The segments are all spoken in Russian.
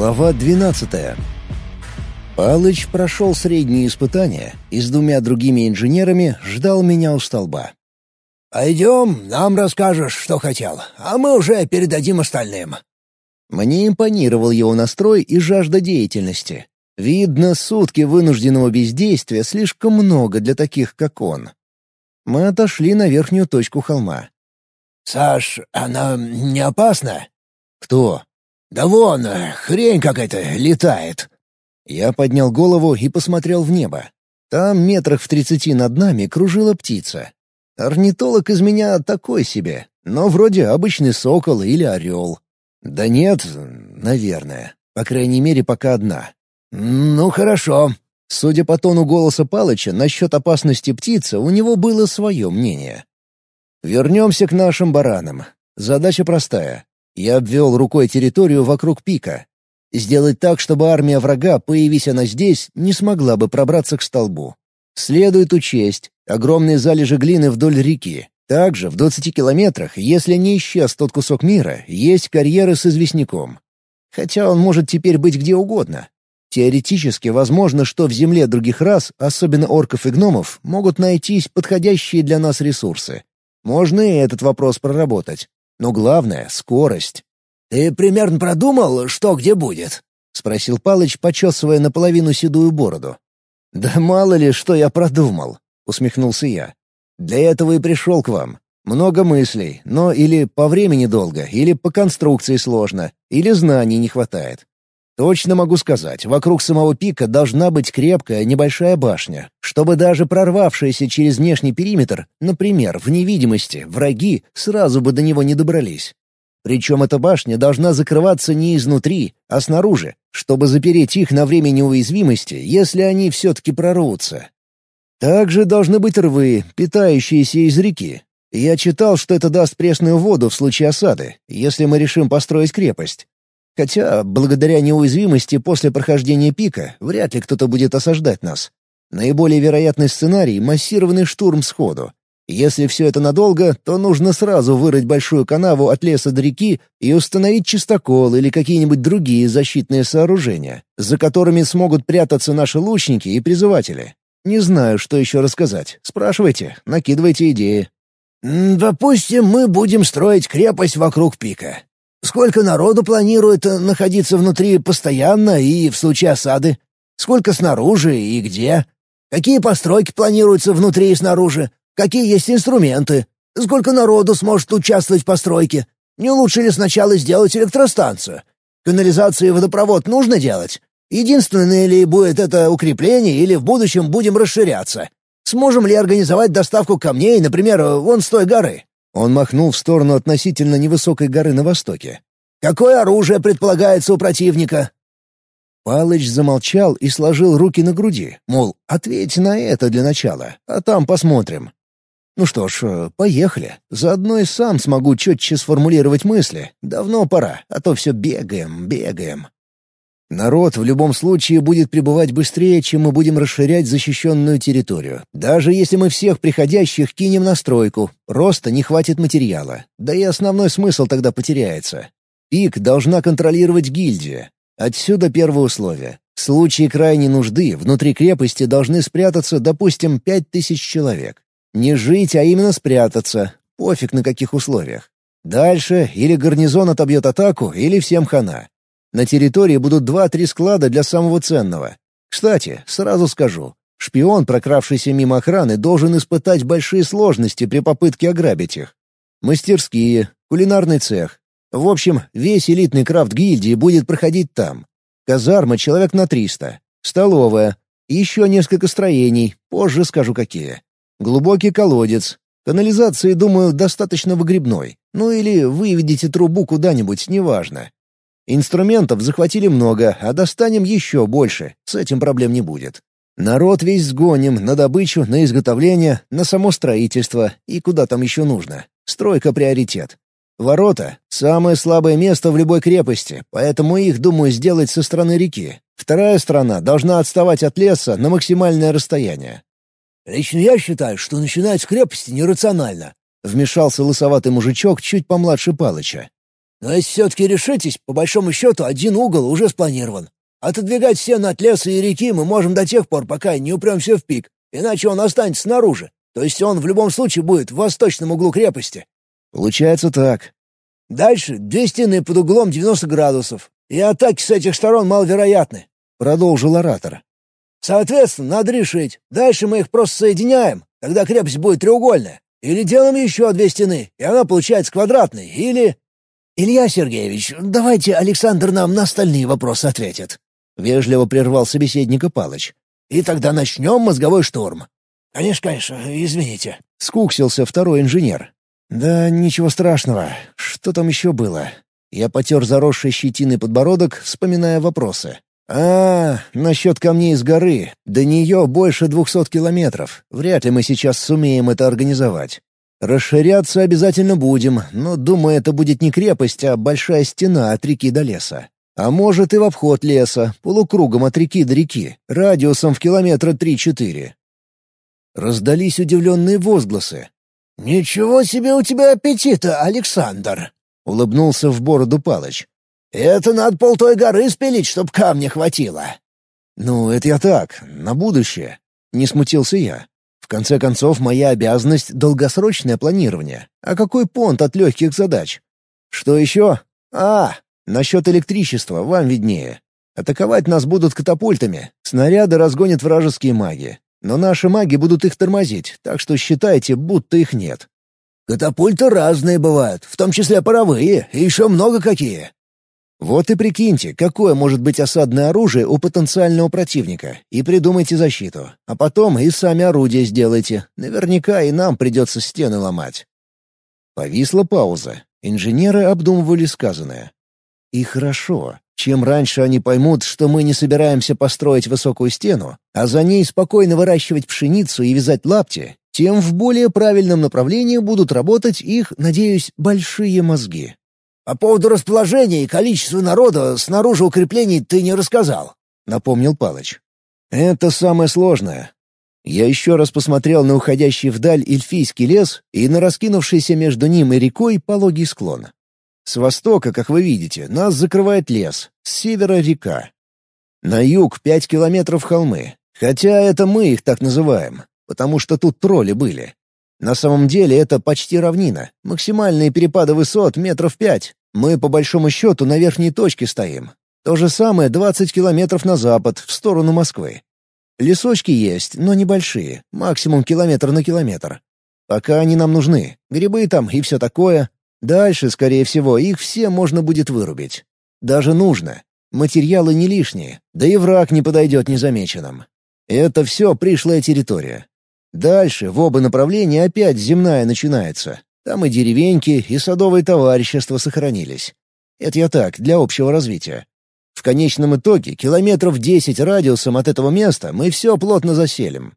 Глава 12. Палыч прошел средние испытания и с двумя другими инженерами ждал меня у столба. «Пойдем, нам расскажешь, что хотел, а мы уже передадим остальным». Мне импонировал его настрой и жажда деятельности. Видно, сутки вынужденного бездействия слишком много для таких, как он. Мы отошли на верхнюю точку холма. «Саш, она не опасна?» «Кто?» «Да вон, хрень какая-то летает». Я поднял голову и посмотрел в небо. Там, метрах в тридцати над нами, кружила птица. Орнитолог из меня такой себе, но вроде обычный сокол или орел. Да нет, наверное. По крайней мере, пока одна. «Ну, хорошо». Судя по тону голоса Палыча, насчет опасности птицы у него было свое мнение. Вернемся к нашим баранам. Задача простая. Я обвел рукой территорию вокруг пика. Сделать так, чтобы армия врага, появись она здесь, не смогла бы пробраться к столбу. Следует учесть огромные залежи глины вдоль реки. Также в 20 километрах, если не исчез тот кусок мира, есть карьеры с известняком. Хотя он может теперь быть где угодно. Теоретически возможно, что в земле других рас, особенно орков и гномов, могут найтись подходящие для нас ресурсы. Можно и этот вопрос проработать. Но главное — скорость. «Ты примерно продумал, что где будет?» — спросил Палыч, почесывая наполовину седую бороду. «Да мало ли, что я продумал», — усмехнулся я. «Для этого и пришел к вам. Много мыслей, но или по времени долго, или по конструкции сложно, или знаний не хватает. Точно могу сказать, вокруг самого пика должна быть крепкая небольшая башня, чтобы даже прорвавшиеся через внешний периметр, например, в невидимости, враги сразу бы до него не добрались. Причем эта башня должна закрываться не изнутри, а снаружи, чтобы запереть их на время неуязвимости, если они все-таки прорвутся. Также должны быть рвы, питающиеся из реки. Я читал, что это даст пресную воду в случае осады, если мы решим построить крепость. Хотя, благодаря неуязвимости после прохождения пика, вряд ли кто-то будет осаждать нас. Наиболее вероятный сценарий — массированный штурм сходу. Если все это надолго, то нужно сразу вырыть большую канаву от леса до реки и установить чистокол или какие-нибудь другие защитные сооружения, за которыми смогут прятаться наши лучники и призыватели. Не знаю, что еще рассказать. Спрашивайте, накидывайте идеи. «Допустим, мы будем строить крепость вокруг пика. Сколько народу планирует э, находиться внутри постоянно и в случае осады? Сколько снаружи и где? Какие постройки планируются внутри и снаружи? Какие есть инструменты? Сколько народу сможет участвовать в постройке? Не лучше ли сначала сделать электростанцию? Канализацию и водопровод нужно делать? Единственное ли будет это укрепление или в будущем будем расширяться? Сможем ли организовать доставку камней, например, вон с той горы? Он махнул в сторону относительно невысокой горы на востоке. «Какое оружие предполагается у противника?» Палыч замолчал и сложил руки на груди, мол, ответь на это для начала, а там посмотрим. Ну что ж, э, поехали. Заодно и сам смогу четче сформулировать мысли. Давно пора, а то все бегаем, бегаем. Народ в любом случае будет пребывать быстрее, чем мы будем расширять защищенную территорию. Даже если мы всех приходящих кинем на стройку, просто не хватит материала. Да и основной смысл тогда потеряется. Пик должна контролировать гильдия. Отсюда первое условие. В случае крайней нужды внутри крепости должны спрятаться, допустим, пять тысяч человек. Не жить, а именно спрятаться. Пофиг на каких условиях. Дальше или гарнизон отобьет атаку, или всем хана. На территории будут два-три склада для самого ценного. Кстати, сразу скажу, шпион, прокравшийся мимо охраны, должен испытать большие сложности при попытке ограбить их. Мастерские, кулинарный цех. В общем, весь элитный крафт гильдии будет проходить там. Казарма человек на 300. Столовая. Еще несколько строений, позже скажу какие. Глубокий колодец. Канализации, думаю, достаточно выгребной. Ну или выведите трубу куда-нибудь, неважно. Инструментов захватили много, а достанем еще больше, с этим проблем не будет. Народ весь сгоним на добычу, на изготовление, на само строительство и куда там еще нужно. Стройка — приоритет. Ворота — самое слабое место в любой крепости, поэтому их, думаю, сделать со стороны реки. Вторая сторона должна отставать от леса на максимальное расстояние. «Лично я считаю, что начинать с крепости нерационально», — вмешался лысоватый мужичок чуть помладше Палыча. Но если все-таки решитесь, по большому счету один угол уже спланирован. Отодвигать стены от леса и реки мы можем до тех пор, пока не упремся в пик, иначе он останется снаружи. То есть он в любом случае будет в восточном углу крепости. Получается так. Дальше две стены под углом 90 градусов, и атаки с этих сторон маловероятны», — продолжил оратор. «Соответственно, надо решить, дальше мы их просто соединяем, тогда крепость будет треугольная. Или делаем еще две стены, и она получается квадратной, или...» «Илья Сергеевич, давайте Александр нам на остальные вопросы ответит», — вежливо прервал собеседника Палыч. «И тогда начнем мозговой штурм». «Конечно, конечно, извините», — скуксился второй инженер. «Да ничего страшного. Что там еще было?» Я потер заросший щетиной подбородок, вспоминая вопросы. «А, насчет камней с горы. До нее больше двухсот километров. Вряд ли мы сейчас сумеем это организовать. Расширяться обязательно будем, но, думаю, это будет не крепость, а большая стена от реки до леса. А может и в обход леса, полукругом от реки до реки, радиусом в километра три-четыре». Раздались удивленные возгласы. «Ничего себе у тебя аппетита, Александр!» — улыбнулся в бороду Палыч. «Это надо пол той горы спилить, чтоб камня хватило». «Ну, это я так, на будущее», — не смутился я. «В конце концов, моя обязанность — долгосрочное планирование. А какой понт от легких задач? Что еще? А, насчет электричества, вам виднее. Атаковать нас будут катапультами, снаряды разгонят вражеские маги. Но наши маги будут их тормозить, так что считайте, будто их нет. Катапульты разные бывают, в том числе паровые, и еще много какие. Вот и прикиньте, какое может быть осадное оружие у потенциального противника, и придумайте защиту. А потом и сами орудия сделайте. Наверняка и нам придется стены ломать. Повисла пауза. Инженеры обдумывали сказанное. И хорошо. Чем раньше они поймут, что мы не собираемся построить высокую стену, а за ней спокойно выращивать пшеницу и вязать лапти, тем в более правильном направлении будут работать их, надеюсь, большие мозги. «По поводу расположения и количества народа снаружи укреплений ты не рассказал», — напомнил Палыч. «Это самое сложное. Я еще раз посмотрел на уходящий вдаль эльфийский лес и на раскинувшийся между ним и рекой пологий склон. С востока, как вы видите, нас закрывает лес, с севера — река. На юг пять километров холмы, хотя это мы их так называем, потому что тут тролли были. На самом деле это почти равнина, максимальные перепады высот метров пять. Мы по большому счету на верхней точке стоим. То же самое 20 километров на запад, в сторону Москвы. Лесочки есть, но небольшие, максимум километр на километр. Пока они нам нужны, грибы там и все такое, Дальше, скорее всего, их все можно будет вырубить. Даже нужно. Материалы не лишние, да и враг не подойдет незамеченным. Это все пришлая территория. Дальше в оба направления опять земная начинается. Там и деревеньки, и садовые товарищества сохранились. Это я так, для общего развития. В конечном итоге километров десять радиусом от этого места мы все плотно заселим.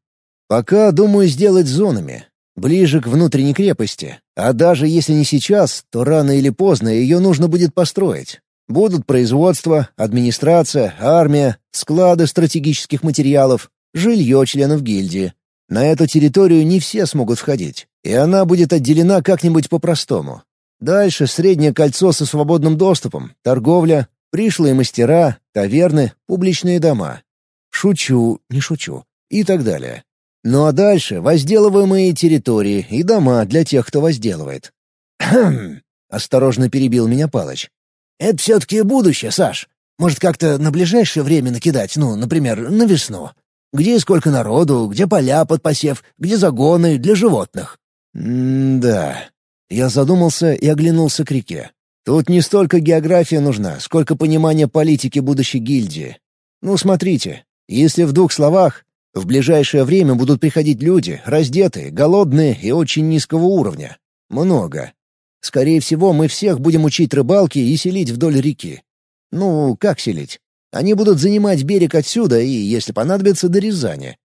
Пока думаю сделать зонами, ближе к внутренней крепости. А даже если не сейчас, то рано или поздно ее нужно будет построить. Будут производство, администрация, армия, склады стратегических материалов, жилье членов гильдии. На эту территорию не все смогут входить, и она будет отделена как-нибудь по-простому. Дальше среднее кольцо со свободным доступом, торговля, пришлые мастера, таверны, публичные дома. Шучу, не шучу. И так далее. Ну а дальше возделываемые территории и дома для тех, кто возделывает. «Хм!» — осторожно перебил меня Палыч. «Это все-таки будущее, Саш. Может, как-то на ближайшее время накидать, ну, например, на весну. Где сколько народу, где поля под посев, где загоны для животных». «М-да». Я задумался и оглянулся к реке. Тут не столько география нужна, сколько понимание политики будущей гильдии. Ну, смотрите, если в двух словах, в ближайшее время будут приходить люди, раздетые, голодные и очень низкого уровня. Много. Скорее всего, мы всех будем учить рыбалке и селить вдоль реки. Ну, как селить? Они будут занимать берег отсюда и, если понадобится, до Рязани.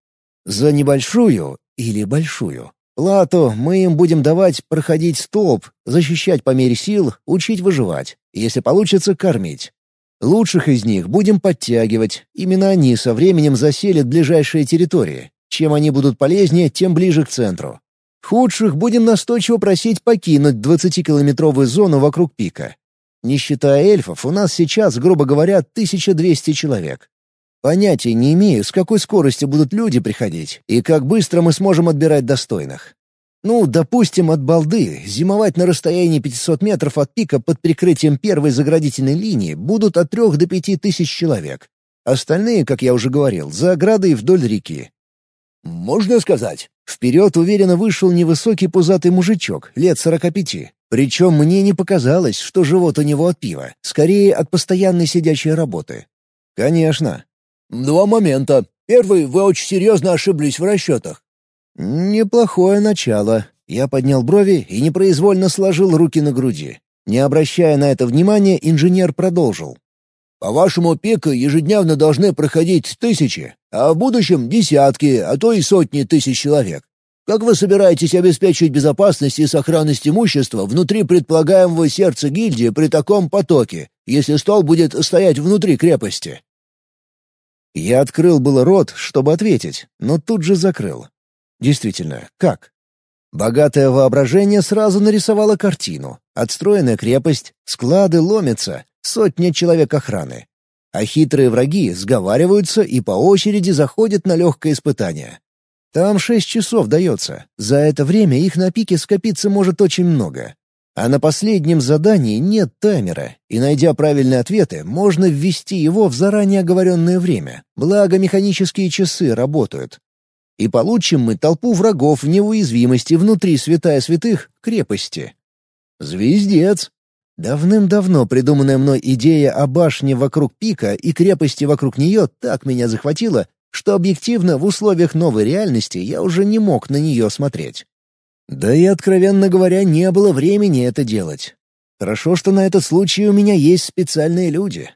За небольшую или большую плату мы им будем давать проходить столб, защищать по мере сил, учить выживать, если получится, кормить. Лучших из них будем подтягивать, именно они со временем заселят ближайшие территории. Чем они будут полезнее, тем ближе к центру. Худших будем настойчиво просить покинуть 20-километровую зону вокруг пика. Не считая эльфов, у нас сейчас, грубо говоря, 1200 человек. Понятия не имею, с какой скоростью будут люди приходить и как быстро мы сможем отбирать достойных. Ну, допустим, от балды зимовать на расстоянии 500 метров от пика под прикрытием первой заградительной линии будут от 3 до 5 тысяч человек. Остальные, как я уже говорил, за оградой вдоль реки. «Можно сказать?» Вперед уверенно вышел невысокий пузатый мужичок, лет сорока пяти. Причем мне не показалось, что живот у него от пива, скорее от постоянной сидячей работы. «Конечно». «Два момента. Первый, вы очень серьезно ошиблись в расчетах. «Неплохое начало». Я поднял брови и непроизвольно сложил руки на груди. Не обращая на это внимания, инженер продолжил. «По вашему пику ежедневно должны проходить тысячи, а в будущем — десятки, а то и сотни тысяч человек. Как вы собираетесь обеспечить безопасность и сохранность имущества внутри предполагаемого сердца гильдии при таком потоке, если стол будет стоять внутри крепости?» Я открыл было рот, чтобы ответить, но тут же закрыл. Действительно, как? Богатое воображение сразу нарисовало картину. Отстроенная крепость, склады ломятся, сотня человек охраны. А хитрые враги сговариваются и по очереди заходят на легкое испытание. Там шесть часов дается. За это время их на пике скопиться может очень много. А на последнем задании нет таймера, и, найдя правильные ответы, можно ввести его в заранее оговоренное время. Благо, механические часы работают. И получим мы толпу врагов в неуязвимости внутри святая святых крепости. Звездец! Давным-давно придуманная мной идея о башне вокруг пика и крепости вокруг нее так меня захватила, что объективно в условиях новой реальности я уже не мог на нее смотреть. Да и, откровенно говоря, не было времени это делать. Хорошо, что на этот случай у меня есть специальные люди.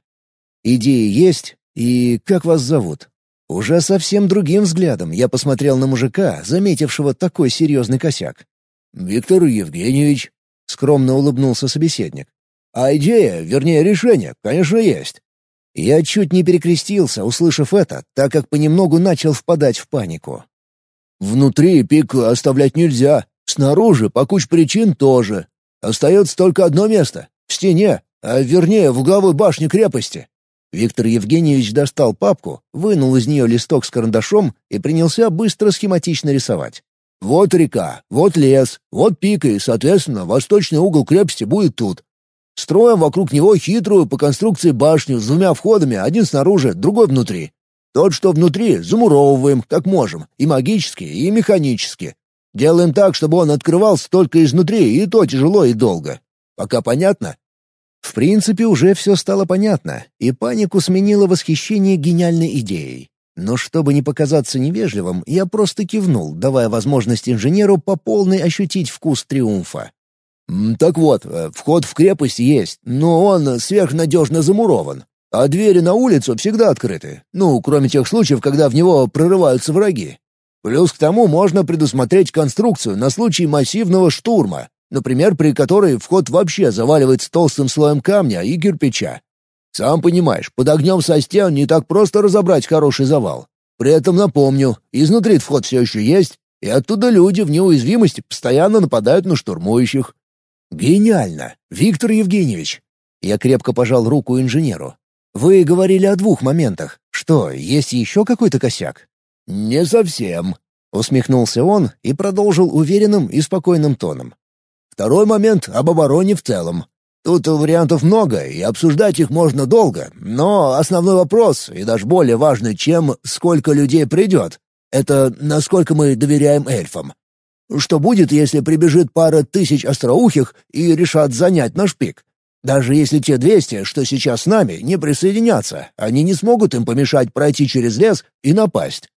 Идеи есть, и как вас зовут? Уже совсем другим взглядом я посмотрел на мужика, заметившего такой серьезный косяк. «Виктор Евгеньевич», — скромно улыбнулся собеседник. «А идея, вернее решение, конечно, есть». Я чуть не перекрестился, услышав это, так как понемногу начал впадать в панику. «Внутри пик оставлять нельзя, снаружи по куче причин тоже. Остается только одно место — в стене, а вернее в угловой башне крепости. Виктор Евгеньевич достал папку, вынул из нее листок с карандашом и принялся быстро схематично рисовать. «Вот река, вот лес, вот пика, и, соответственно, восточный угол крепости будет тут. Строим вокруг него хитрую по конструкции башню с двумя входами, один снаружи, другой внутри. Тот, что внутри, замуровываем, как можем, и магически, и механически. Делаем так, чтобы он открывался только изнутри, и то тяжело и долго. Пока понятно?» В принципе, уже все стало понятно, и панику сменило восхищение гениальной идеей. Но чтобы не показаться невежливым, я просто кивнул, давая возможность инженеру по полной ощутить вкус триумфа. «Так вот, э, вход в крепость есть, но он сверхнадежно замурован. А двери на улицу всегда открыты, ну, кроме тех случаев, когда в него прорываются враги. Плюс к тому можно предусмотреть конструкцию на случай массивного штурма, например, при которой вход вообще заваливается толстым слоем камня и кирпича. Сам понимаешь, под огнем со стен не так просто разобрать хороший завал. При этом напомню, изнутри вход все еще есть, и оттуда люди в неуязвимости постоянно нападают на штурмующих. Гениально, Виктор Евгеньевич. Я крепко пожал руку инженеру. Вы говорили о двух моментах. Что, есть еще какой-то косяк? Не совсем, усмехнулся он и продолжил уверенным и спокойным тоном. Второй момент — об обороне в целом. Тут вариантов много, и обсуждать их можно долго, но основной вопрос, и даже более важный, чем сколько людей придет, это насколько мы доверяем эльфам. Что будет, если прибежит пара тысяч остроухих и решат занять наш пик? Даже если те двести, что сейчас с нами, не присоединятся, они не смогут им помешать пройти через лес и напасть.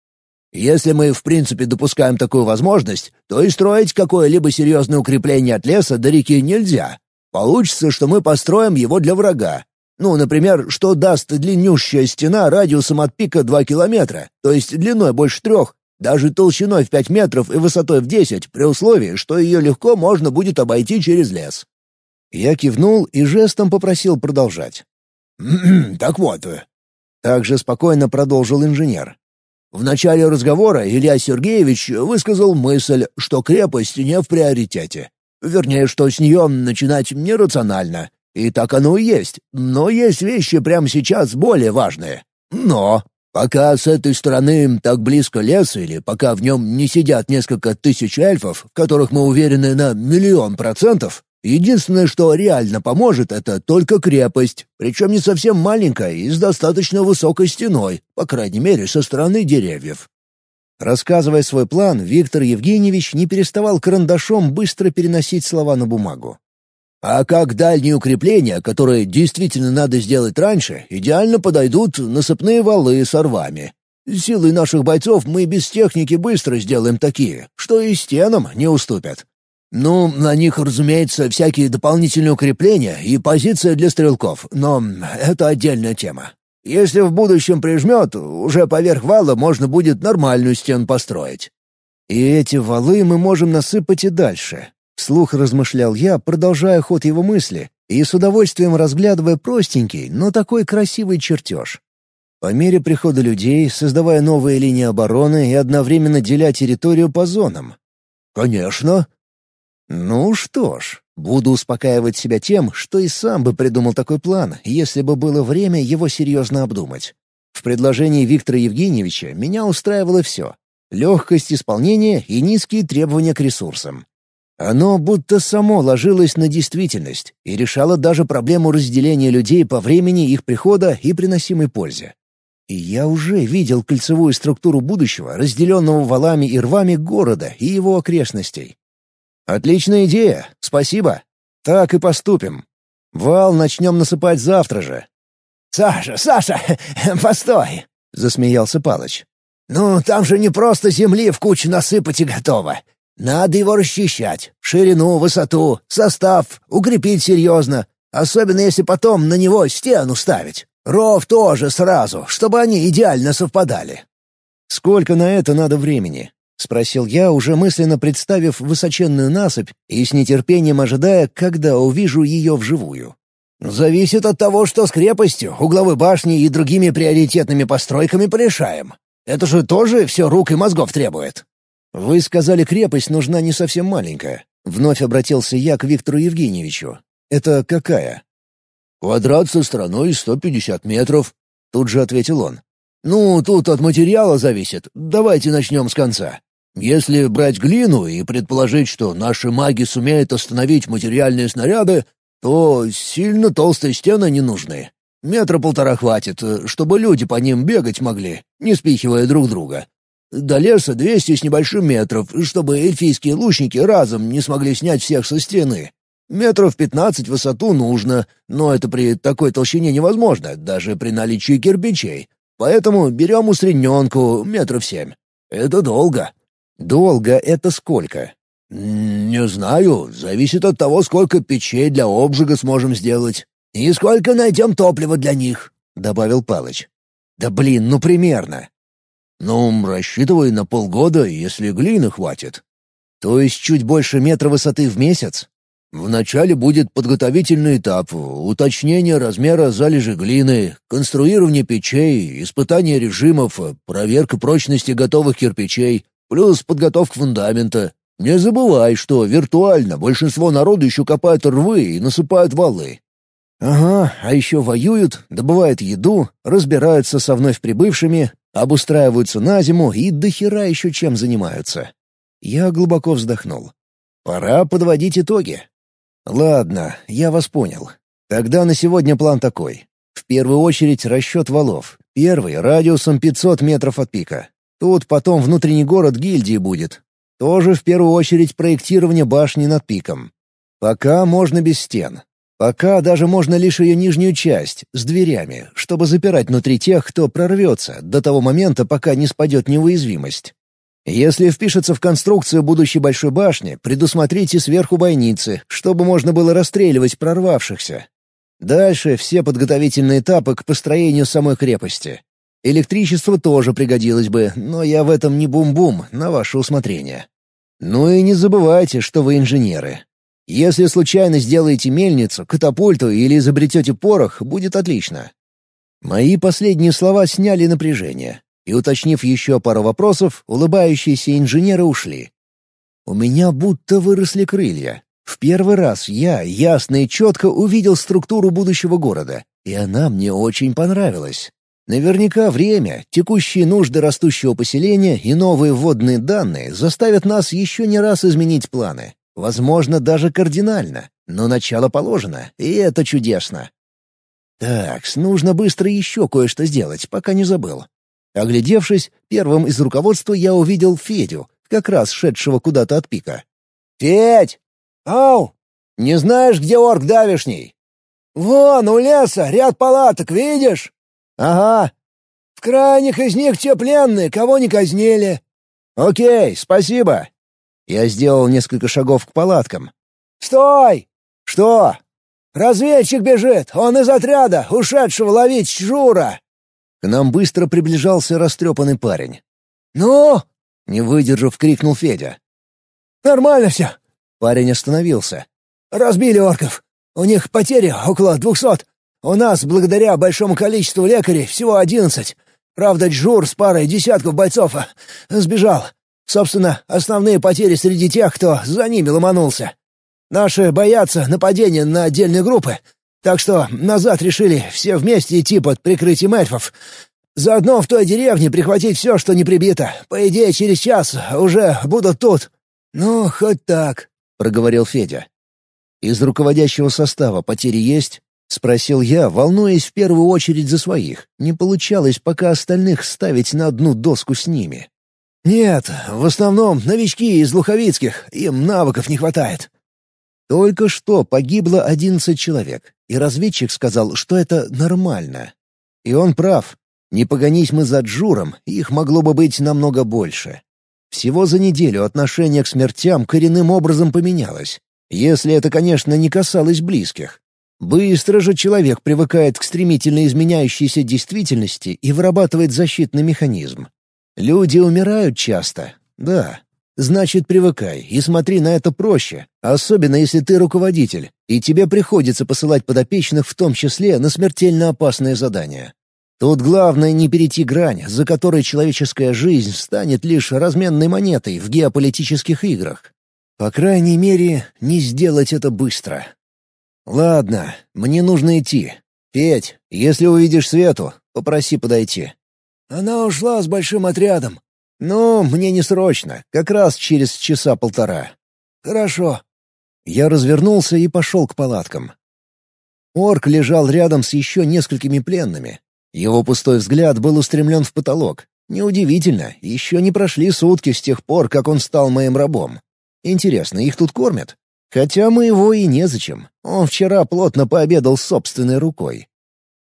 Если мы в принципе допускаем такую возможность, то и строить какое-либо серьезное укрепление от леса до реки нельзя. Получится, что мы построим его для врага. Ну, например, что даст длиннющая стена радиусом от пика 2 километра, то есть длиной больше трех, даже толщиной в 5 метров и высотой в 10, при условии, что ее легко можно будет обойти через лес. Я кивнул и жестом попросил продолжать. «Так вот». Также спокойно продолжил инженер. В начале разговора Илья Сергеевич высказал мысль, что крепость не в приоритете. Вернее, что с нее начинать нерационально. И так оно и есть. Но есть вещи прямо сейчас более важные. Но пока с этой стороны так близко лес или пока в нем не сидят несколько тысяч эльфов, которых мы уверены на миллион процентов, единственное, что реально поможет, это только крепость, причем не совсем маленькая и с достаточно высокой стеной, по крайней мере, со стороны деревьев. Рассказывая свой план, Виктор Евгеньевич не переставал карандашом быстро переносить слова на бумагу. А как дальние укрепления, которые действительно надо сделать раньше, идеально подойдут насыпные валы с орвами. Силой наших бойцов мы без техники быстро сделаем такие, что и стенам не уступят. Ну, на них, разумеется, всякие дополнительные укрепления и позиция для стрелков, но это отдельная тема. Если в будущем прижмет, уже поверх вала можно будет нормальную стену построить. И эти валы мы можем насыпать и дальше, Вслух размышлял я, продолжая ход его мысли, и с удовольствием разглядывая простенький, но такой красивый чертеж. По мере прихода людей, создавая новые линии обороны и одновременно деля территорию по зонам. «Конечно». «Ну что ж, буду успокаивать себя тем, что и сам бы придумал такой план, если бы было время его серьезно обдумать. В предложении Виктора Евгеньевича меня устраивало все. Легкость исполнения и низкие требования к ресурсам. Оно будто само ложилось на действительность и решало даже проблему разделения людей по времени их прихода и приносимой пользе. И я уже видел кольцевую структуру будущего, разделенного валами и рвами города и его окрестностей. Отличная идея, спасибо. Так и поступим. Вал начнем насыпать завтра же. «Саша, Саша, постой!» — засмеялся Палыч. «Ну, там же не просто земли в кучу насыпать и готово. Надо его расчищать. Ширину, высоту, состав, укрепить серьезно. Особенно если потом на него стену ставить. Ров тоже сразу, чтобы они идеально совпадали. «Сколько на это надо времени?» — спросил я, уже мысленно представив высоченную насыпь и с нетерпением ожидая, когда увижу ее вживую. «Зависит от того, что с крепостью, угловой башней и другими приоритетными постройками порешаем. Это же тоже все рук и мозгов требует». «Вы сказали, крепость нужна не совсем маленькая». Вновь обратился я к Виктору Евгеньевичу. «Это какая?» «Квадрат со стороной 150 метров», — тут же ответил он. «Ну, тут от материала зависит. Давайте начнем с конца. Если брать глину и предположить, что наши маги сумеют остановить материальные снаряды, то сильно толстые стены не нужны. Метра полтора хватит, чтобы люди по ним бегать могли, не спихивая друг друга. До леса двести с небольшим метров, чтобы эльфийские лучники разом не смогли снять всех со стены. Метров пятнадцать высоту нужно, но это при такой толщине невозможно, даже при наличии кирпичей. Поэтому берем усредненку метров семь. Это долго. Долго — это сколько? «Не знаю. Зависит от того, сколько печей для обжига сможем сделать. И сколько найдем топлива для них», — добавил Палыч. «Да блин, ну примерно. «Ну, рассчитывай на полгода, если глины хватит». «То есть чуть больше метра высоты в месяц?» «Вначале будет подготовительный этап, уточнение размера залежи глины, конструирование печей, испытание режимов, проверка прочности готовых кирпичей, плюс подготовка фундамента. Не забывай, что виртуально большинство народу еще копают рвы и насыпают валы. Ага, а еще воюют, добывают еду, разбираются со вновь прибывшими, обустраиваются на зиму и дохера еще чем занимаются. Я глубоко вздохнул. Пора подводить итоги. Ладно, я вас понял. Тогда на сегодня план такой. В первую очередь расчет валов. Первый — радиусом 500 метров от пика. Тут потом внутренний город гильдии будет. Тоже в первую очередь проектирование башни над пиком. Пока можно без стен. Пока даже можно лишь ее нижнюю часть, с дверями, чтобы запирать внутри тех, кто прорвется, до того момента, пока не спадет неуязвимость. Если впишется в конструкцию будущей большой башни, предусмотрите сверху бойницы, чтобы можно было расстреливать прорвавшихся. Дальше все подготовительные этапы к построению самой крепости. Электричество тоже пригодилось бы, но я в этом не бум-бум, на ваше усмотрение. Ну и не забывайте, что вы инженеры. Если случайно сделаете мельницу, катапульту или изобретете порох, будет отлично. Мои последние слова сняли напряжение, и, уточнив еще пару вопросов, улыбающиеся инженеры ушли. У меня будто выросли крылья. В первый раз я ясно и четко увидел структуру будущего города, и она мне очень понравилась. Наверняка время, текущие нужды растущего поселения и новые вводные данные заставят нас еще не раз изменить планы. Возможно, даже кардинально. Но начало положено, и это чудесно. Так, нужно быстро еще кое-что сделать, пока не забыл. Оглядевшись, первым из руководства я увидел Федю, как раз шедшего куда-то от пика. «Федь! Ау! Не знаешь, где орк давишний?» «Вон, у леса, ряд палаток, видишь?» «Ага». «В крайних из них те пленные, кого не казнили». «Окей, спасибо». Я сделал несколько шагов к палаткам. «Стой!» «Что?» «Разведчик бежит! Он из отряда, ушедшего ловить Жура!» К нам быстро приближался растрепанный парень. «Ну?» — не выдержав, крикнул Федя. «Нормально все!» Парень остановился. «Разбили орков. У них потери около двухсот. У нас, благодаря большому количеству лекарей, всего одиннадцать. Правда, Джур с парой десятков бойцов а, сбежал. Собственно, основные потери среди тех, кто за ними ломанулся. Наши боятся нападения на отдельные группы, так что назад решили все вместе идти под прикрытием эльфов. Заодно в той деревне прихватить все, что не прибито. По идее, через час уже будут тут. Ну, хоть так», — проговорил Федя. «Из руководящего состава потери есть?» — спросил я, волнуясь в первую очередь за своих. Не получалось пока остальных ставить на одну доску с ними. «Нет, в основном новички из Луховицких, им навыков не хватает». Только что погибло одиннадцать человек, и разведчик сказал, что это нормально. И он прав. Не погонись мы за Джуром, их могло бы быть намного больше. Всего за неделю отношение к смертям коренным образом поменялось. Если это, конечно, не касалось близких. Быстро же человек привыкает к стремительно изменяющейся действительности и вырабатывает защитный механизм. Люди умирают часто, да. Значит, привыкай и смотри на это проще, особенно если ты руководитель, и тебе приходится посылать подопечных в том числе на смертельно опасные задания. Тут главное не перейти грань, за которой человеческая жизнь станет лишь разменной монетой в геополитических играх. По крайней мере, не сделать это быстро. Ладно, мне нужно идти. Петь, если увидишь Свету, попроси подойти. Она ушла с большим отрядом. Ну, мне не срочно, как раз через часа полтора. Хорошо. Я развернулся и пошел к палаткам. Орк лежал рядом с еще несколькими пленными. Его пустой взгляд был устремлен в потолок. Неудивительно, еще не прошли сутки с тех пор, как он стал моим рабом. Интересно, их тут кормят? Хотя мы его и незачем. Он вчера плотно пообедал собственной рукой.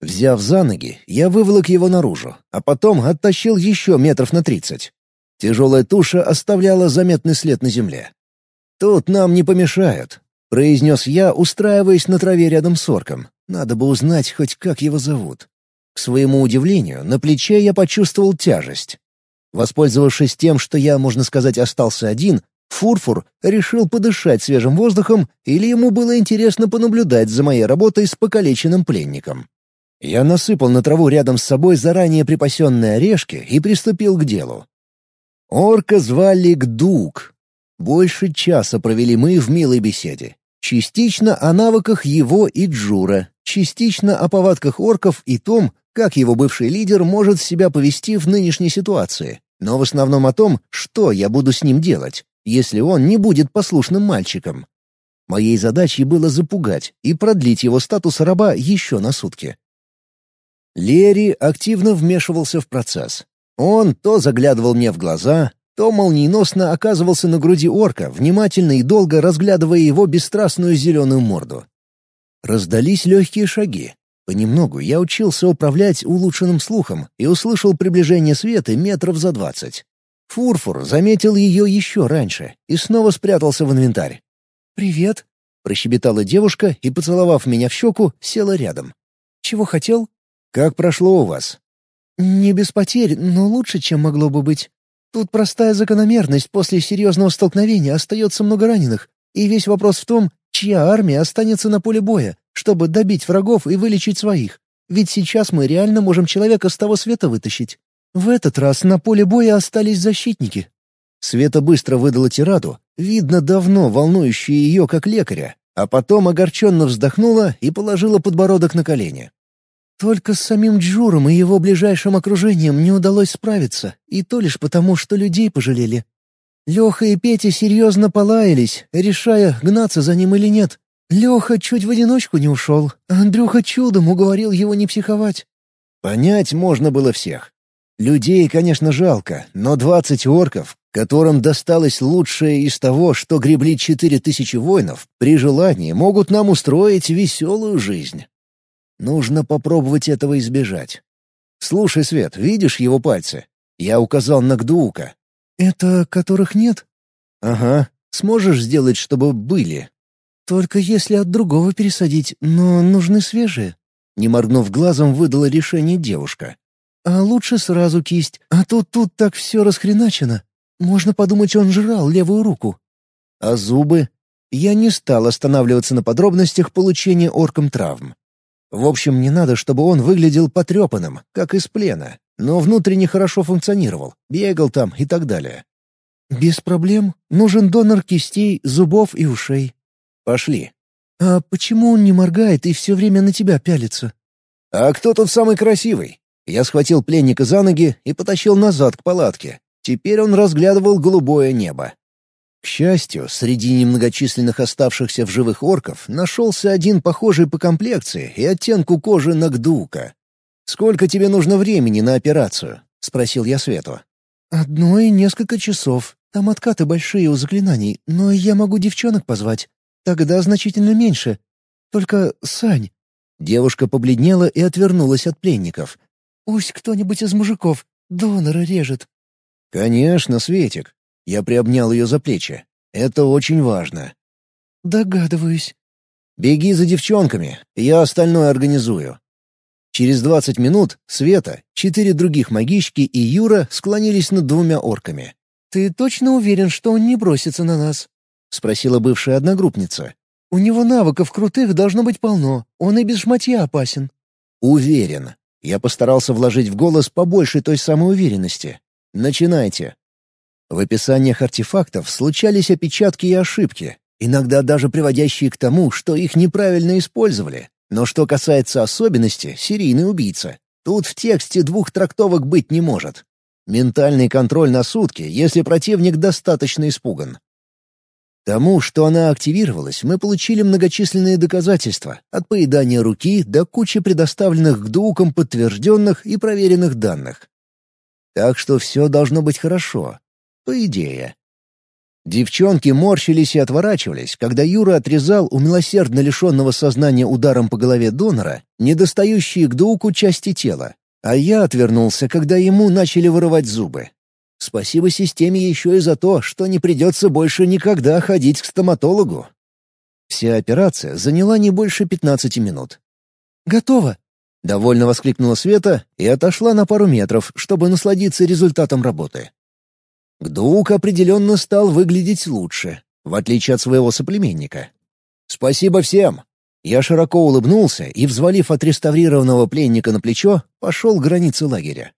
Взяв за ноги, я выволок его наружу, а потом оттащил еще метров на тридцать. Тяжелая туша оставляла заметный след на земле. «Тут нам не помешают», — произнес я, устраиваясь на траве рядом с орком. Надо бы узнать хоть как его зовут. К своему удивлению, на плече я почувствовал тяжесть. Воспользовавшись тем, что я, можно сказать, остался один, Фурфур решил подышать свежим воздухом или ему было интересно понаблюдать за моей работой с покалеченным пленником. Я насыпал на траву рядом с собой заранее припасенные орешки и приступил к делу. Орка звали Гдук. Больше часа провели мы в милой беседе. Частично о навыках его и Джура, частично о повадках орков и том, как его бывший лидер может себя повести в нынешней ситуации, но в основном о том, что я буду с ним делать, если он не будет послушным мальчиком. Моей задачей было запугать и продлить его статус раба еще на сутки. Лери активно вмешивался в процесс. Он то заглядывал мне в глаза, то молниеносно оказывался на груди орка, внимательно и долго разглядывая его бесстрастную зеленую морду. Раздались легкие шаги. Понемногу я учился управлять улучшенным слухом и услышал приближение Светы метров за двадцать. Фурфур заметил ее еще раньше и снова спрятался в инвентарь. «Привет», — прощебетала девушка и, поцеловав меня в щеку, села рядом. «Чего хотел?» «Как прошло у вас?» «Не без потерь, но лучше, чем могло бы быть. Тут простая закономерность, после серьезного столкновения остается много раненых, и весь вопрос в том, чья армия останется на поле боя, чтобы добить врагов и вылечить своих. Ведь сейчас мы реально можем человека с того света вытащить. В этот раз на поле боя остались защитники». Света быстро выдала тираду, видно давно волнующие ее как лекаря, а потом огорченно вздохнула и положила подбородок на колени. Только с самим Джуром и его ближайшим окружением не удалось справиться, и то лишь потому, что людей пожалели. Леха и Петя серьезно полаялись, решая, гнаться за ним или нет. Леха чуть в одиночку не ушел, а Андрюха чудом уговорил его не психовать. Понять можно было всех. Людей, конечно, жалко, но двадцать орков, которым досталось лучшее из того, что гребли четыре тысячи воинов, при желании могут нам устроить веселую жизнь. Нужно попробовать этого избежать. «Слушай, Свет, видишь его пальцы?» Я указал на Гдуука. «Это которых нет?» «Ага. Сможешь сделать, чтобы были?» «Только если от другого пересадить, но нужны свежие». Не моргнув глазом, выдала решение девушка. А лучше сразу кисть, а то тут так все расхреначено. Можно подумать, он жрал левую руку. А зубы? Я не стал останавливаться на подробностях получения орком травм. В общем, не надо, чтобы он выглядел потрепанным, как из плена, но внутренне хорошо функционировал, бегал там и так далее. «Без проблем. Нужен донор кистей, зубов и ушей». «Пошли». «А почему он не моргает и все время на тебя пялится?» «А кто тут самый красивый?» Я схватил пленника за ноги и потащил назад к палатке. Теперь он разглядывал голубое небо. К счастью, среди немногочисленных оставшихся в живых орков нашелся один похожий по комплекции и оттенку кожи Нагдука. «Сколько тебе нужно времени на операцию?» — спросил я Свету. «Одно и несколько часов. Там откаты большие у заклинаний, но я могу девчонок позвать. Тогда значительно меньше. Только, Сань...» Девушка побледнела и отвернулась от пленников. Пусть кто-нибудь из мужиков донора режет». «Конечно, Светик». Я приобнял ее за плечи. «Это очень важно». «Догадываюсь». «Беги за девчонками, я остальное организую». Через двадцать минут Света, четыре других магички и Юра склонились над двумя орками. «Ты точно уверен, что он не бросится на нас?» — спросила бывшая одногруппница. «У него навыков крутых должно быть полно, он и без шматья опасен». «Уверен. Я постарался вложить в голос побольше той самой уверенности. «Начинайте». В описаниях артефактов случались опечатки и ошибки, иногда даже приводящие к тому, что их неправильно использовали. Но что касается особенности «серийный убийца», тут в тексте двух трактовок быть не может. Ментальный контроль на сутки, если противник достаточно испуган. Тому, что она активировалась, мы получили многочисленные доказательства, от поедания руки до кучи предоставленных к дукам подтвержденных и проверенных данных. Так что все должно быть хорошо. По идее. Девчонки морщились и отворачивались, когда Юра отрезал у милосердно лишенного сознания ударом по голове донора недостающие к дуку части тела, а я отвернулся, когда ему начали вырывать зубы. Спасибо системе еще и за то, что не придется больше никогда ходить к стоматологу. Вся операция заняла не больше 15 минут. «Готово!» — довольно воскликнула Света и отошла на пару метров, чтобы насладиться результатом работы. Гдук определенно стал выглядеть лучше, в отличие от своего соплеменника. «Спасибо всем!» Я широко улыбнулся и, взвалив отреставрированного пленника на плечо, пошел к границе лагеря.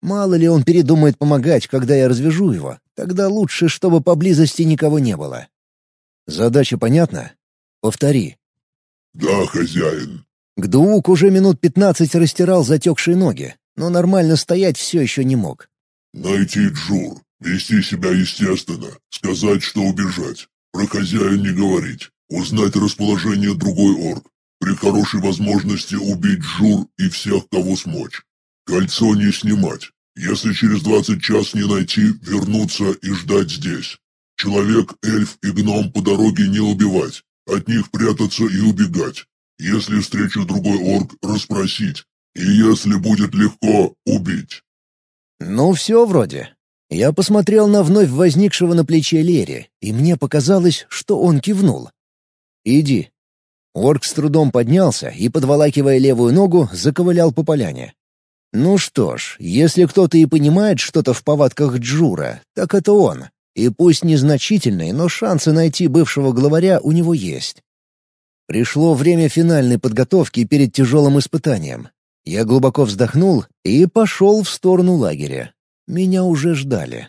Мало ли он передумает помогать, когда я развяжу его. Тогда лучше, чтобы поблизости никого не было. Задача понятна? Повтори. Да, хозяин. Гдуук уже минут пятнадцать растирал затекшие ноги, но нормально стоять все еще не мог. Найти Джур, вести себя естественно, сказать, что убежать. Про хозяин не говорить, узнать расположение другой орк. При хорошей возможности убить Джур и всех, кого смочь. Кольцо не снимать. Если через двадцать час не найти, вернуться и ждать здесь. Человек, эльф и гном по дороге не убивать. От них прятаться и убегать. Если встречу другой орк, расспросить. И если будет легко, убить. Ну, все вроде. Я посмотрел на вновь возникшего на плече Лери, и мне показалось, что он кивнул. «Иди». Орк с трудом поднялся и, подволакивая левую ногу, заковылял по поляне. Ну что ж, если кто-то и понимает что-то в повадках Джура, так это он. И пусть незначительные, но шансы найти бывшего главаря у него есть. Пришло время финальной подготовки перед тяжелым испытанием. Я глубоко вздохнул и пошел в сторону лагеря. Меня уже ждали.